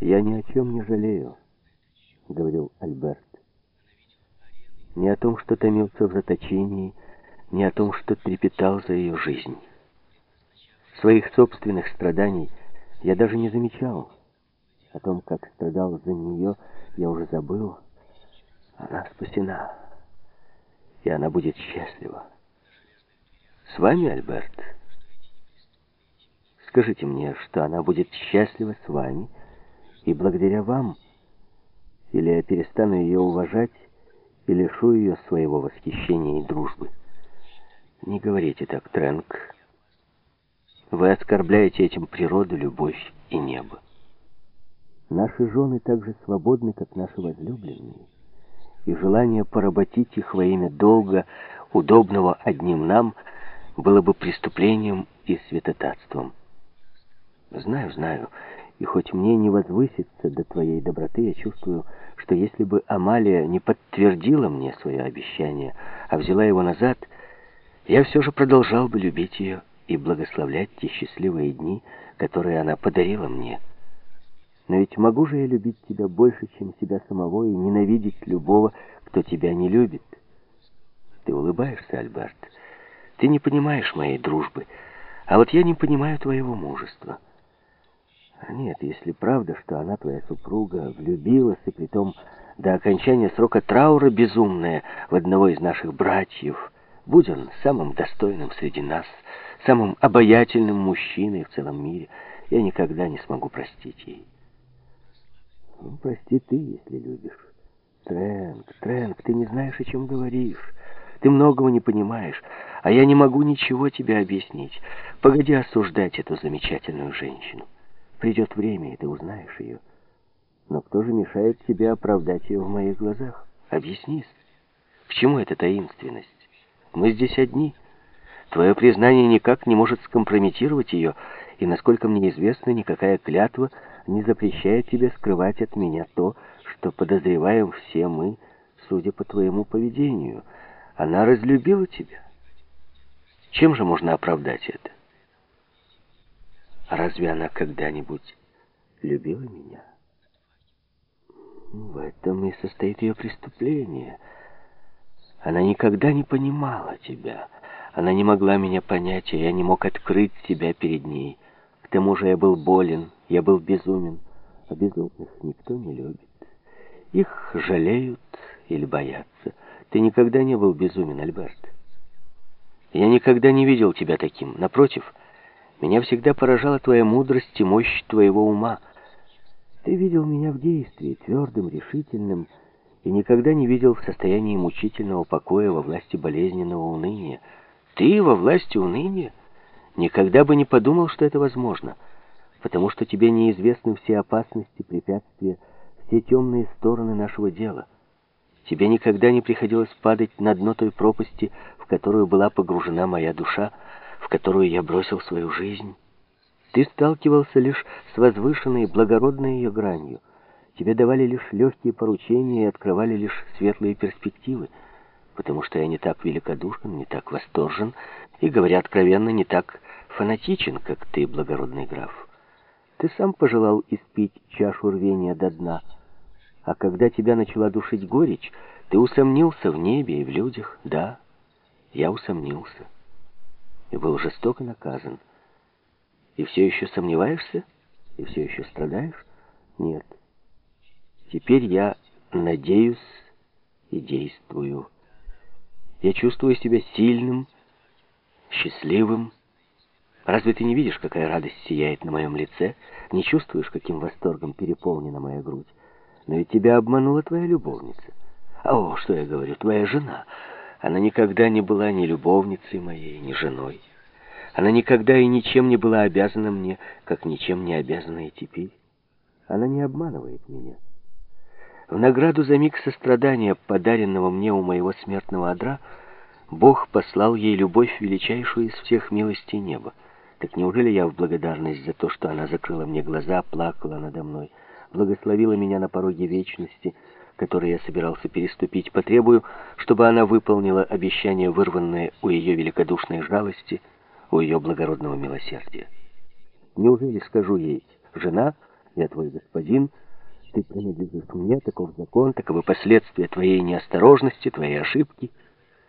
«Я ни о чем не жалею», — говорил Альберт. «Ни о том, что томился в заточении, ни о том, что трепетал за ее жизнь. Своих собственных страданий я даже не замечал. О том, как страдал за нее, я уже забыл. Она спасена, и она будет счастлива. С вами, Альберт?» Скажите мне, что она будет счастлива с вами и благодаря вам, или я перестану ее уважать и лишу ее своего восхищения и дружбы. Не говорите так, Трэнк. Вы оскорбляете этим природу, любовь и небо. Наши жены так же свободны, как наши возлюбленные, и желание поработить их во имя долга, удобного одним нам, было бы преступлением и святотатством. Знаю, знаю, и хоть мне не возвыситься до твоей доброты, я чувствую, что если бы Амалия не подтвердила мне свое обещание, а взяла его назад, я все же продолжал бы любить ее и благословлять те счастливые дни, которые она подарила мне. Но ведь могу же я любить тебя больше, чем себя самого, и ненавидеть любого, кто тебя не любит. Ты улыбаешься, Альберт. Ты не понимаешь моей дружбы, а вот я не понимаю твоего мужества. Нет, если правда, что она, твоя супруга, влюбилась, и притом до окончания срока траура безумная в одного из наших братьев, будь он самым достойным среди нас, самым обаятельным мужчиной в целом мире, я никогда не смогу простить ей. Ну, прости ты, если любишь. Трэнк, Трэнк, ты не знаешь, о чем говоришь. Ты многого не понимаешь, а я не могу ничего тебе объяснить. Погоди осуждать эту замечательную женщину. Придет время, и ты узнаешь ее. Но кто же мешает тебе оправдать ее в моих глазах? Объяснись. К чему эта таинственность? Мы здесь одни. Твое признание никак не может скомпрометировать ее, и, насколько мне известно, никакая клятва не запрещает тебе скрывать от меня то, что подозреваем все мы, судя по твоему поведению. Она разлюбила тебя. Чем же можно оправдать это? Разве она когда-нибудь любила меня? В этом и состоит ее преступление. Она никогда не понимала тебя. Она не могла меня понять, и я не мог открыть себя перед ней. К тому же я был болен, я был безумен. А безумных никто не любит. Их жалеют или боятся. Ты никогда не был безумен, Альберт. Я никогда не видел тебя таким. Напротив, меня всегда поражала твоя мудрость и мощь твоего ума. Ты видел меня в действии, твердым, решительным, и никогда не видел в состоянии мучительного покоя во власти болезненного уныния. Ты во власти уныния? Никогда бы не подумал, что это возможно, потому что тебе неизвестны все опасности, препятствия, все темные стороны нашего дела. Тебе никогда не приходилось падать на дно той пропасти, в которую была погружена моя душа, которую я бросил свою жизнь. Ты сталкивался лишь с возвышенной, благородной ее гранью. Тебе давали лишь легкие поручения и открывали лишь светлые перспективы, потому что я не так великодушен, не так восторжен и, говоря откровенно, не так фанатичен, как ты, благородный граф. Ты сам пожелал испить чашу рвения до дна, а когда тебя начала душить горечь, ты усомнился в небе и в людях. Да, я усомнился и был жестоко наказан. И все еще сомневаешься? И все еще страдаешь? Нет. Теперь я надеюсь и действую. Я чувствую себя сильным, счастливым. Разве ты не видишь, какая радость сияет на моем лице? Не чувствуешь, каким восторгом переполнена моя грудь? Но ведь тебя обманула твоя любовница. О, что я говорю, твоя жена — она никогда не была ни любовницей моей, ни женой. Она никогда и ничем не была обязана мне, как ничем не обязана и теперь. Она не обманывает меня. В награду за миг сострадания, подаренного мне у моего смертного одра, Бог послал ей любовь величайшую из всех милостей неба. Так неужели я в благодарность за то, что она закрыла мне глаза, плакала надо мной, благословила меня на пороге вечности, который я собирался переступить, потребую, чтобы она выполнила обещание, вырванное у ее великодушной жалости, у ее благородного милосердия. Неужели скажу ей, жена, Я твой господин, ты принадлежишь мне, таков закон, таковы последствия твоей неосторожности, твоей ошибки —